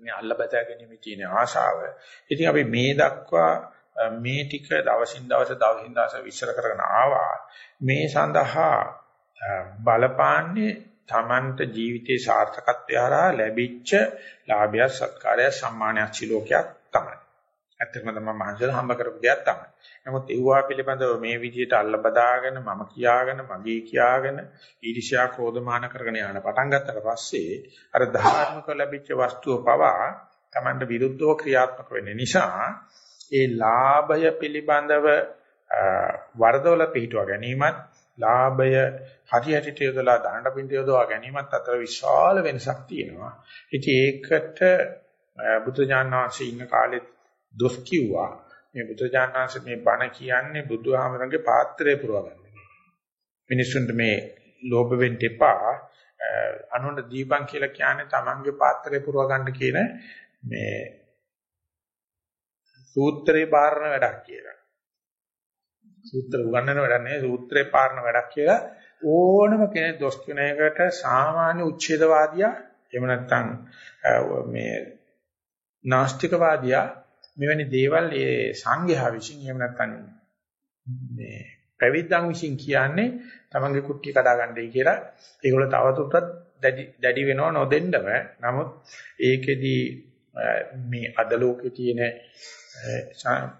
මේ අල්ල බදා ගැනීම තියෙන ආශාව. ඉතින් අපි මේ දක්වා මේ ටික දවසින් දවස දවසින් දවස විශ්ල කරගෙන ආවා. මේ සඳහා බලපාන්නේ තමන්ට ජීවිතේ සාර්ථකත්වය හරහා ලැබිච්ච ලාභය සත්කාරය සම්මානයක් සිලෝකයක් තමයි. ඇත්තටම තමයි මහන්සියලා හම්බ කරපු දෙයක් තමයි. නමුත් ඒවා පිළිබඳව මේ විදිහට අල්ල බදාගෙන මම කියාගෙන මගේ කියාගෙන ඊර්ෂ්‍යා ක්‍රෝධමාන කරගෙන යන පටන් ගත්තට පස්සේ අර ධාර්මික ලැබිච්ච වස්තුව පවා තමන්ට විරුද්ධව ක්‍රියාත්මක වෙන්න නිසා ඒ ලාභය පිළිබඳව වරදවල පිටුව ගැනීමත් ලාභය හරියට යොදලා දාන්න පිට යොදවා ගැනීමත් අතර විශාල වෙනසක් තියෙනවා. ඉතින් ඒකට බුදුජානනාංශයේ ඉන්න කාලෙත් දොස් කිව්වා. මේ බුදුජානනාංශ මේ බණ කියන්නේ බුදුහාමරගේ පාත්‍රය පුරවගන්න. මිනිස්සුන්ට මේ ලෝභ වෙන්න එපා. අනුන්ට දීපන් කියලා කියන්නේ Tamange පාත්‍රය පුරවගන්න කියන මේ සූත්‍රේ පාරන වැඩක් කියලා. සූත්‍ර උගන්වන වැඩක් නෙවෙයි සූත්‍රේ පාරන වැඩක් කියලා ඕනම කෙනෙක් දොස් කියන එකට සාමාන්‍ය උච්ඡේදවාදියා එහෙම නැත්නම් මේ නාස්තිකවාදියා මෙවැනි දේවල් ඒ සංඝයා විසින් එහෙම නැත්නම් මේ පැවිද්දන් විසින් කියන්නේ තමන්ගේ කුට්ටිය කඩා ගන්නයි කියලා. ඒගොල්ලෝ තවදුරටත් දැඩි දැඩි වෙනව නොදෙන්නම නමුත් ඒකෙදි මේ අද ලෝකේ තියෙන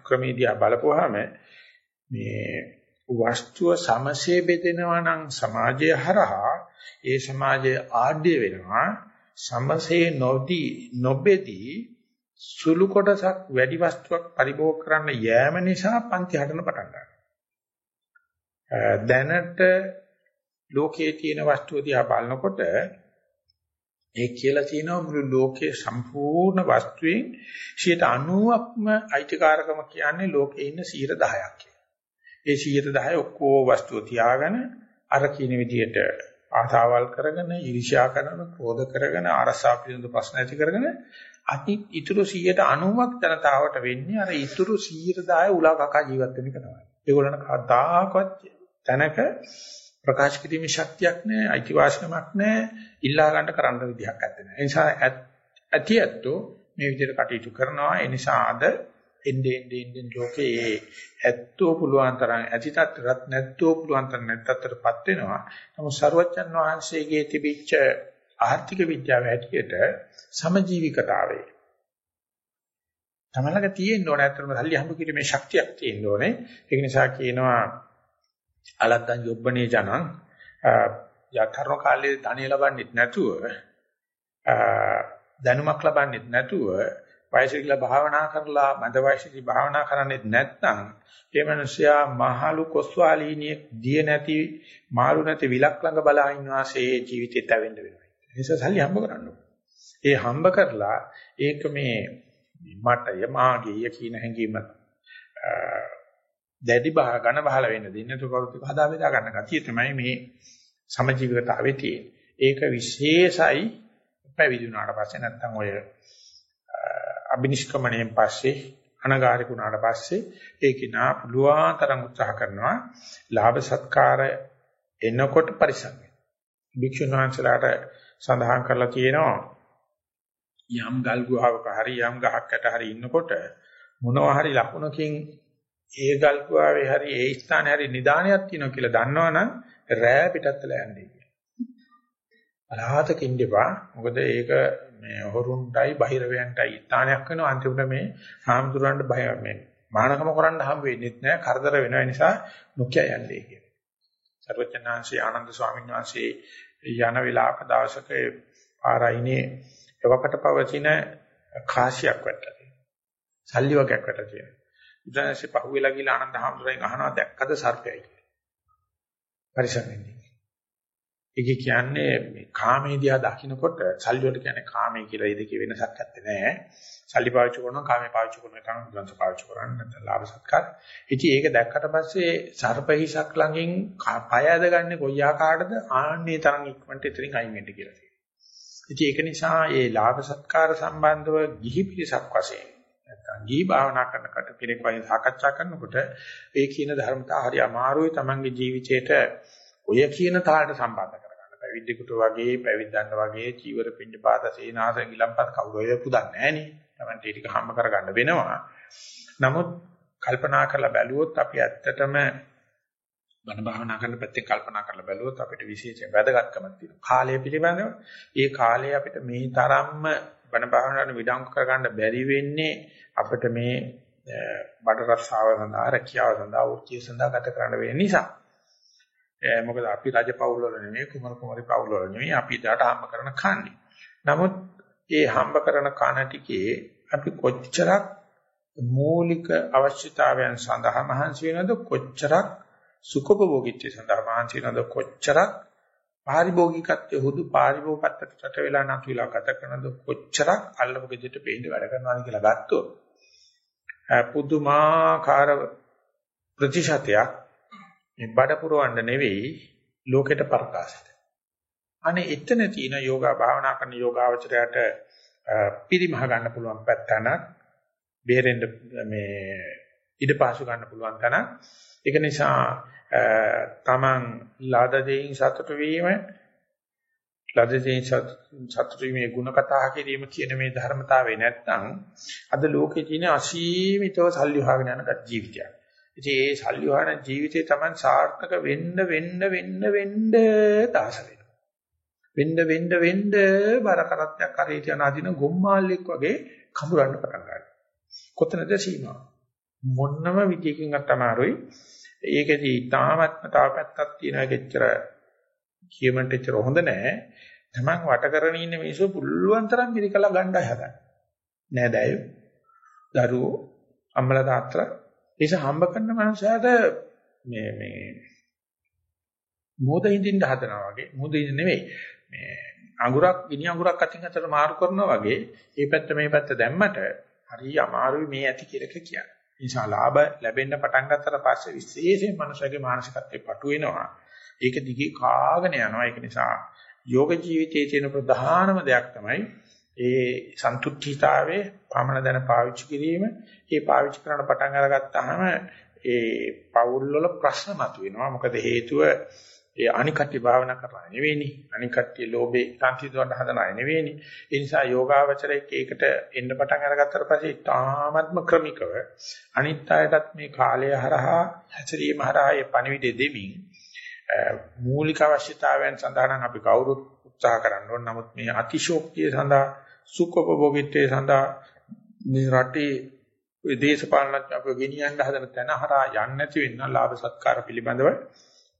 ක්‍රමීදියා බලපුවාම මේ වස්තුව සමසේ බෙදෙනවා නම් සමාජය හරහා ඒ සමාජය ආඩ්‍ය වෙනවා. සමසේ නොදී නොබෙදී සුළු කොටසක් වැඩි වස්තුවක් පරිභෝග කරන්න යෑම නිසා පන්ති හදන පටන් ගන්නවා. දැනට ලෝකයේ තියෙන වස්තුව දිහා බලනකොට ඒ කියලා තියෙනවා මුළු ලෝකයේ සම්පූර්ණ වස්තුවේ 90%ක්ම අයිතිකාරකම කියන්නේ ලෝකේ ඉන්න 10%ක් කියලා. ඒ 10% ඔක්කොම වස්තුව තියාගෙන අර කියන විදිහට ආසාවල් කරගෙන, ඊර්ෂ්‍යා කරන, ක්‍රෝධ කරගෙන, අරසා පිළිබඳ ප්‍රශ්න ඇති කරගෙන අති ඉතුරු 90%ක් ජනතාවට වෙන්නේ අර ඉතුරු 100% උලා කකා ජීවත් වෙන එක තමයි. ඒගොල්ලන් කවදාකවත් තැනක ප්‍රකාශ කිරීමේ ශක්තියක් නැහැ, අයිතිවාසිකමක් නැහැ, ඉල්ලා ගන්න කරන්න විදිහක් නැත්තේ. ඒ නිසා ඇති ඇත්තෝ මේ විදිහට කටයුතු කරනවා. ඒ නිසා අද එන්නේ එන්නේ ලෝකේ ඇත්තෝ පුළුවන් තරම් ඇති තත්ත්වයක් නැත්තෝ පුළුවන් තරම් නැත්තටපත් වෙනවා. නමුත් සරුවච්චන් වහන්සේගේ තිබිච්ච ආර්ථික විද්‍යාව හැටියට සමජීවිකතාවය තමලක තියෙන්න ඕනේ අතරම සල්ලි හම්බ කිරීමේ ශක්තියක් තියෙන්න ඕනේ. ඒක නිසා කියනවා අලද්දන් යොබ්බනේ ජනං යතරෝ කාලේ ධනිය ලබන්නෙත් නැතුව දැනුමක් ලබන්නෙත් නැතුව වයසිකලා භාවනා කරලා මද වයසේදී භාවනා කරන්නේත් නැත්නම් ඒ මනුස්සයා මහලු කොස්වාලීනියෙක් දිය නැති මාළු නැති විලක් ළඟ බලා ඉන්නවාසේ ජීවිතේට ඇවෙන්න වෙනවා. ඒ නිසා සල්ලි හම්බ කරන්න ඒ හම්බ කරලා ඒක මේ මටය මාගේ කියන හැඟීම දැඩි බහ ඝන බහල වෙන්න දෙන්නේ තොකරුත් හදා බෙදා ගන්න ගතිය තමයි මේ සමජීවිකතාවේ තියෙන්නේ. ඒක විශේෂයි පැවිදි වුණාට පස්සේ නැත්තම් ඔය අබිනිෂ්ක්‍මණයෙන් පස්සේ අනගාരിക වුණාට පස්සේ ඒකේ නා පුළුවන් තරම් උත්සාහ කරනවා ලාභ සත්කාර එනකොට පරිසම් වෙනවා. භික්ෂුන් වහන්සේලාට සඳහන් කරලා තියෙනවා. යම් ගල් ගුහාවක හරි යම් ගහකට හරි ඉන්නකොට මොනවා හරි ලකුණකින් ඒ ගල් ගුහාවේ හරි ඒ ස්ථානේ හරි නිදානයක් තියෙනවා කියලා දන්නවනම් රෑ පිටත්තලා යන්නේ කියලා. අලහතක ඉඳපා මොකද ඒක මේ හොරුන්ටයි බහිරවයන්ටයි ස්ථානයක් වෙනවා. අන්තිමට මේ හාමුදුරන්ට බය මේ මානකම කරන්න හම් වෙන්නේ නැහැ කරදර වෙන නිසා නොකිය යන්නේ කියලා. සර්වඥාන්සේ ආනන්ද ස්වාමීන් වහන්සේ යන වෙලාවක දවසක පාරයිනේ එවකට පවතින කාසියක් වැටලා තියෙනවා. සල්ලි වගේක් වැටලා තියෙනවා. බුදුන්සේ පහුවෙලා ගිහලා ආනන්ද හැමදෙරෙන් අහනවා දැක්කද සර්පයයි කියලා. පරිසම් වෙන්නේ. ඒක කියන්නේ මේ කාමයේ දිහා දකින්නකොට සල්ලි වලට කියන්නේ කාමයේ කියලා ඒ දෙකේ වෙනසක් නැත්තේ නෑ. සල්ලි පාවිච්චි කරනවා කාමයේ පාවිච්චි කරනවා තමයි බුදුන්සේ පාවිච්චි කරන්නේ නැත්නම් ලාභ සත්කාර. ඉතින් ඒක දැක්කට පස්සේ සර්පහිසක් ළඟින් පය ඇදගන්නේ කොයි ආකාරයටද ආන්නේ තරම් ඉක්මනට එතනින් අයින් වෙන්න කියලා තියෙනවා. ඉතින් ඒක නිසා මේ ලාභ සත්කාර සම්බන්ධව ගිහි පිරිසක් වශයෙන් නැත්නම් ගිහි භාවනා කරන කට කෙනෙක් වගේ සාකච්ඡා කරනකොට ඒ කියන ධර්මතා හරි අමාරුයි Tamange ජීවිතේට ඔය කියන තාලට සම්බන්ධ කරගන්න පැවිද්දෙකුට වගේ පැවිද්දන්ට වගේ චීවර පින්න පාත සේනාස ගිලම්පත් කවුරු වෙද පුදන්නේ නැහනේ. Tamante ටික හම්බ කරගන්න වෙනවා. නමුත් කල්පනා කරලා බැලුවොත් අපි ඇත්තටම බණ භාවනා කරන පැත්තෙන් කල්පනා කරලා බැලුවොත් අපිට විශේෂ වැදගත්කමක් තියෙනවා. කාලය පිළිබඳව ඒ කාලය අපිට මේ තරම්ම බණ භාවනාවට විඩංගු කරගන්න බැරි වෙන්නේ අපිට මේ බඩ රස්සාව සඳහා රැකියාව සඳහා වෘත්තිය සඳහා ගත කරන්න වෙන නිසා. මොකද අපි රජ පවුල් වල නෙමෙයි කුමරු කුමරි පවුල් වල නෙමෙයි අපි ඊට හම්බ කරන කන්නේ. නමුත් ඒ හම්බ කරන කන ටිකේ අපි කොච්චරක් මූලික අවශ්‍යතාවයන් සඳහා මහන්සි වෙනවද කොච්චරක් සුඛභෝගීත්වය සඳහා මහන්සි වෙනවද කොච්චරක් පාරිභෝගිකත්වයේ හුදු පාරිභෝගිකත්වයට වෙලා නැතු වෙලා ගත කරනද කොච්චරක් අල්ලපු ගෙදරට පේන්න වැඩ කරනවාද කියලා ගත්තොත් පුදුමාකාර ප්‍රතිශතයක් මේ බඩ පුරවන්න නෙවෙයි ලෝකෙට ප්‍රකාශිත. අනේ එතන තියෙන යෝගා භාවනා කරන යෝගාවචරයට පිරිමහ ගන්න පුළුවන් පැත්තනක් බේරෙන්න මේ ඉඩ පාසු ගන්න පුළුවන් තැන. ඒක නිසා තමන් ලාද දෙයින් සතුටු වීම ලාද දෙයින් සතුටු වීමේ ಗುಣ කතා කිරීම කියන මේ ධර්මතාවේ නැත්නම් අද ලෝකේ තියෙන අසීමිතව සල්ලි හොයාගෙන යන ජීවිතයක්. ඉතින් ඒ සල්ලි හොයන ජීවිතේ තමන් සාර්ථක වෙන්න වෙන්න වෙන්න වෙන්න දාස වෙනවා. වෙන්න වෙන්න වෙන්න බර කරත්තයක් හරියට යන අදින ගොම්මාල්ලෙක් වගේ කඹරන්න පටන් ගන්නවා. කොතනද සීමාව? මොන්නම විදියකින්වත් අමාරුයි. ඒකෙදි තාමත්ම තව පැත්තක් තියෙනවා ඒකෙච්චර කියමන්ට එච්චර හොඳ නෑ. Taman වට කරගෙන ඉන්න මිනිස්සු පුළුවන් තරම් පිළිකලා ගණ්ඩාය හදන්න. නේද අය? දරුවෝ අම්මලා තාත්තලා ඒස හම්බ කරන මනුස්සයාට මේ මේ මොද හින්දින්න හදනවා වගේ මොද හින්ද නෙවෙයි මේ අඟුරක් ගිනි අඟුරක් අතින් අතට මාරු කරනවා වගේ මේ පැත්ත මේ පැත්ත දැම්මට හරි අමාරුයි මේ ඇති කියලා කියන්නේ. නිසා ලාභ ලැබෙන්න පටන් ගත්තට පස්සේ විශේෂයෙන් මනුස්සයගේ මානසිකත්වේ පටු වෙනවා. ඒක දිගේ කාගෙන යනවා. ඒක නිසා යෝග ජීවිතයේ තියෙන ප්‍රධානම දෙයක් තමයි ඒ සන්තුෂ්ඨීතාවයේ පමණ දැන පාවිච්චි කිරීම. ඒ පාවිච්චි කරන පටන් අරගත්තාම ඒ පෞල් වල ප්‍රශ්න මතුවෙනවා. මොකද හේතුව ඒ අනිකට්ටි භාවනා කරලා නෙවෙයිනි. අනිකට්ටි ලෝභේ සාන්තිදවන්න හදන අය නෙවෙයිනි. ඒ නිසා යෝගාවචරයේ ඒකට එන්න පටන් අරගත්තට පස්සේ තාමත්ම ක්‍රමිකව අනිත් අයටත් මේ කාලය හරහා හැසිරීම හරහා ඒ පණිවිඩය දෙමින් මූලික අවශ්‍යතාවයන් සඳහා නම් අපි කවුරුත් උත්සාහ කරන්න ඕන. නමුත් මේ අතිශෝක්තිය සඳහා සුඛෝපභෝගීත්වයේ සඳහා මේ රටේ දේශපාලනඥ අපව ගෙනියන්න හදන තැන හරහා යන්නේ නැති වෙන්න ලාභ සත්කාර පිළිබඳව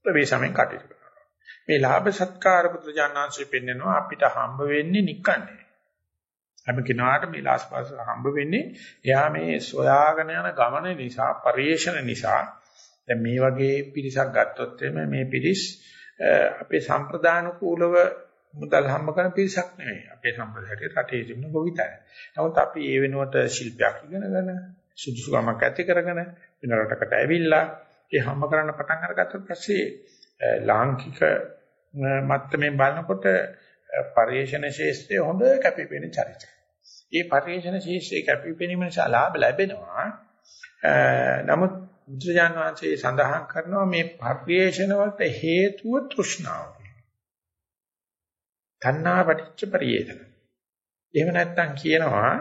ප්‍රවේශමෙන් කටයුතු කරනවා. මේ ලාභ සත්කාර පුත්‍රජානංශයෙන් පෙන්නනවා අපිට හම්බ වෙන්නේ නිකන්නේ. හැම කෙනාට මේ ලාස්පාස හම්බ වෙන්නේ එයා මේ සොයාගෙන යන ගමන නිසා, පරිේශන නිසා. දැන් මේ වගේ පිරිසක් ගත්තොත් මේ පිරිස් අපේ සම්ප්‍රදාන කූලව මුදල් හම්බ කරන පිරිසක් නෙවෙයි. අපේ සම්ප්‍රදායට රටේ තිබෙන ගොවිතැන. නමුත් අපි ඒ වෙනුවට ශිල්පයක් ඉගෙනගෙන සුදුසුකමක් ඇති කරගෙන වෙන රටකට ඇවිල්ලා ඒ හැම කරන්න පටන් අරගත්තට පස්සේ ලාංකික මත්තමෙන් බලනකොට පරිේශන ශේෂ්ත්‍රය හොඳ කැපිපෙනෙන චරිතය. ඒ පරිේශන ශේෂ්ත්‍රයේ කැපිපෙනීම නිසා ලාභ ලැබෙනවා. නමුත් බුදුජාන විශ්ේ සඳහන් කරනවා මේ පරිේශන වලට හේතුව තෘෂ්ණාව. තණ්හා පටිච්ච පරිේශන. එහෙම නැත්නම් කියනවා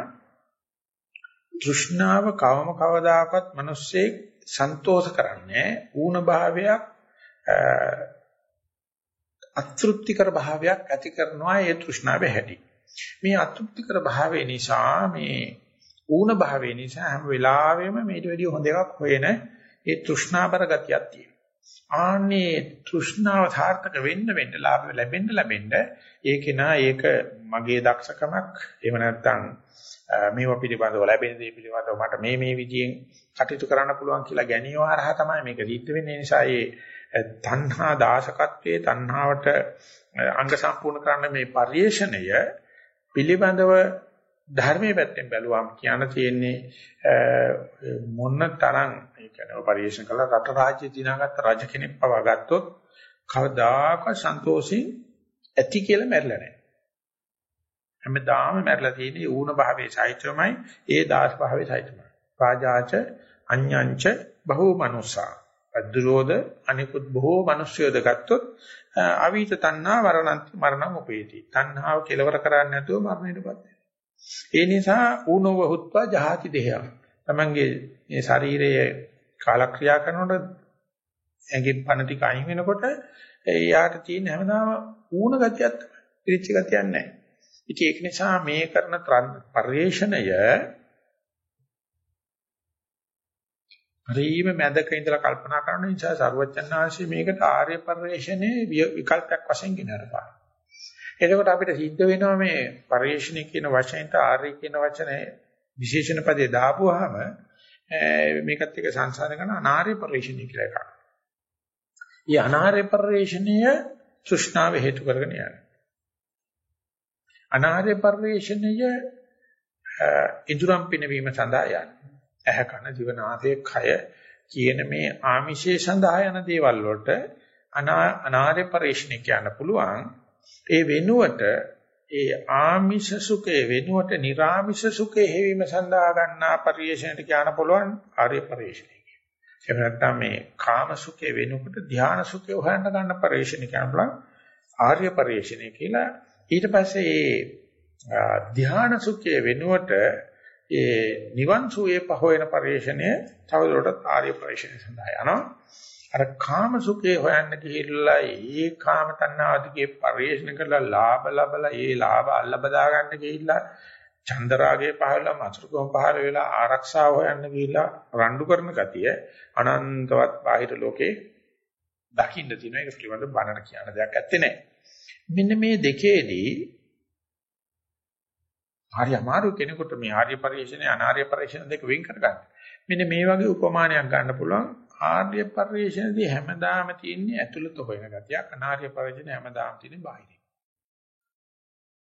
තෘෂ්ණාව කවම කවදාකවත් මිනිස්සෙක් සන්තෝෂ කරන්නේ ඌණ භාවයක් අතෘප්තිකර භාවයක් ඇති කරනවා ඒ තෘෂ්ණාවේ හැටි. මේ අතෘප්තිකර භාවය නිසා මේ ඌණ භාවය නිසා හැම වෙලාවෙම මේට වැඩිය හොඳ එකක් හොයන ඒ තෘෂ්ණාබර ගතියක් තියෙනවා. ආන්නේ තෘෂ්ණාව සාර්ථක වෙන්න වෙන්න ලාභ ලැබෙන්න ලැබෙන්න ඒකේ නා ඒක මගේ දක්ෂකමක් එහෙම නැත්නම් මේවා පිළිබඳව ලැබෙන දේ පිළිබඳව මට මේ මේ විදිහෙන් කටයුතු කරන්න පුළුවන් කියලා ගැනීම හරහා තමයි මේක සිද්ධ වෙන්නේ. නිසා මේ තණ්හා දාසකත්වයේ තණ්හාවට අංග සම්පූර්ණ කරන්න මේ පරිේශණය පිළිබඳව ධර්මයේ පැත්තෙන් බැලුවාම කියන්න තියෙන්නේ මොන තරම් ඒ කියන්නේ පරිේශන කළා රට රාජ්‍ය දිනාගත්ත රජ කෙනෙක් පවා ගත්තොත් කවදාකවත් සන්තෝෂින් ඇති කියලා මැරිලා නැහැ. හැමදාම මැරලා තියෙන්නේ ඌණ භාවයේ සහිතවමයි ඒ දාස් භාවයේ සහිතවමයි. පාජාච අඤ්ඤංච බහූ මනුසා. අද්රෝද අනිකුත් බොහෝ මිනිස්යෝද ගත්තොත් අවීත තණ්හා වරණන්ති මරණං උපේති. තණ්හාව කෙලවර කරන්නේ නැතුව මරණයටපත් වෙනවා. ඒ නිසා ඌනෝව හුත්වා ජහති දෙහය. තමන්ගේ මේ ශරීරයේ කාලක්‍රියා කරනකොට ඇඟෙන් පණ ටික අයින් වෙනකොට එයාට තියෙන හැමදාම ඌණ ගතියක් තමයි. පිරිච්ච ගතියක් නැහැ. ඉතින් ඒක නිසා මේ කරන පරිේශණය හරිම මැදක ඉඳලා කල්පනා කරන නිසා සර්වඥාන්සේ මේකට ආර්ය පරිශ්‍රණයේ විකල්පයක් වශයෙන් ගෙනරපා. එතකොට අපිට සිද්ධ වෙනවා මේ පරිශ්‍රණය කියන වචනෙට ආර්ය කියන වචනේ විශේෂණ පදේ දාපුවාම මේකත් එක්ක සංසාර කරන අනාර්ය පරිශ්‍රණය කියලා එකක්. ඊ අනාර්ය පරිශ්‍රණය තෘෂ්ණාව හේතු කරගෙන යනවා. අනාර්ය පරිශ්‍රණය ඉදුරම් පිනවීම සඳහා යනවා. ඇහ කන දිව නාසය කය කියන මේ ආමිෂයේ සඳහා යන දේවල් වලට අනාර්ය පරිශ්‍රණය කියන්න පුළුවන් ඒ වෙනුවට ඒ ආමිෂ සුඛේ වෙනුවට නිර්ආමිෂ සුඛේ හේවීම සඳහා ගන්නා පරිශ්‍රණයට කියන්න පුළුවන් ආර්ය පරිශ්‍රණය එහෙම නැත්නම් මේ කාම සුඛේ වෙනුවට ධාන සුඛේ හොයන්න ගන්න පරිශ්‍රණය කියන්න පුළුවන් ආර්ය පරිශ්‍රණය කියලා ඊට පස්සේ ඒ ධාන සුඛේ වෙනුවට ඒ නිවන් සුවේ පහවෙන පරිශ්‍රණය තවදුරටත් ආර්ය පරිශ්‍රණය සඳහා යනවා. අර කාම සුඛේ හොයන්න ගිහිල්ලා ඒ කාම තණ්හාදිගේ පරිශ්‍රණ කරලා ලාභ ලබලා ඒ ලාභ අල්ල බදා ගන්න ගිහිල්ලා චන්දරාගේ පහළ මසුරුකම් පහළ වෙලා ආරක්ෂාව හොයන්න ගිහිල්ලා රණ්ඩු කරන ගතිය අනන්තවත් බාහිර ලෝකේ දකින්න තියෙන එක පිළිබඳව බණට කියන දෙයක් ඇත්තේ නැහැ. මෙන්න මේ දෙකේදී හරි අමාරු කෙනෙකුට මේ ආර්ය පරිශ්‍රණය අනාර්ය පරිශ්‍රණ දෙක වෙන් කරගන්න. මෙන්න මේ වගේ උපමානයක් ගන්න පුළුවන් ආර්ය පරිශ්‍රණයේදී හැමදාම තියෙන්නේ ඇතුළත හොයන ගතියක් අනාර්ය පරිශ්‍රණය හැමදාම තියෙන්නේ බාහිර.